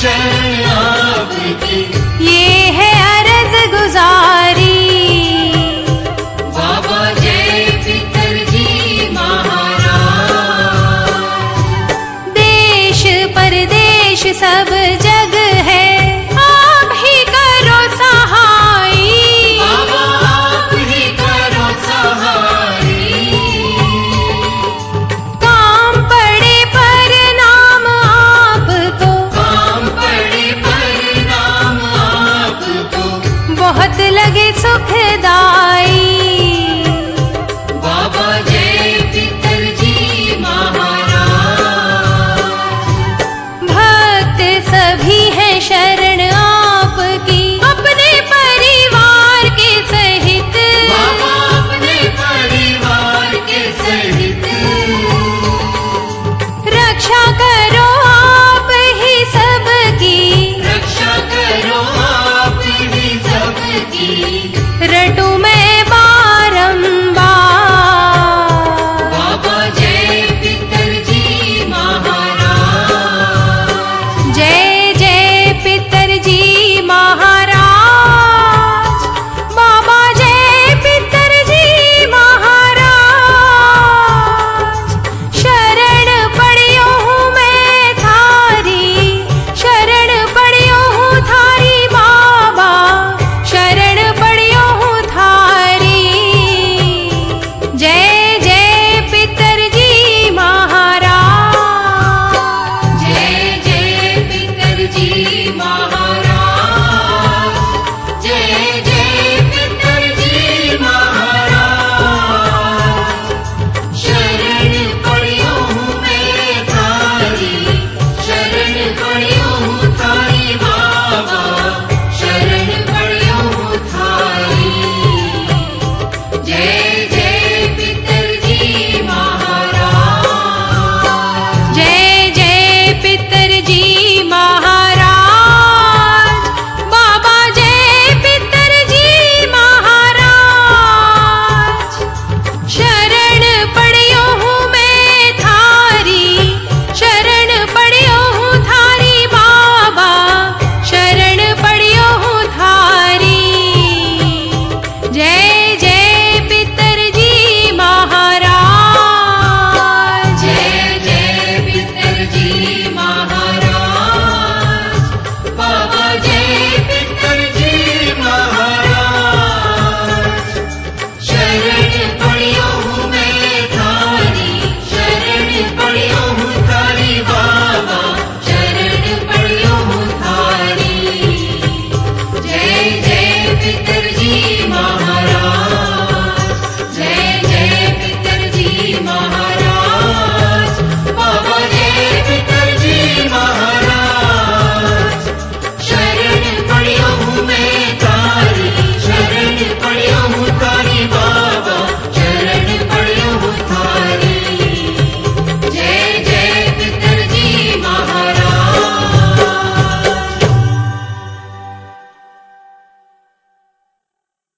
vision.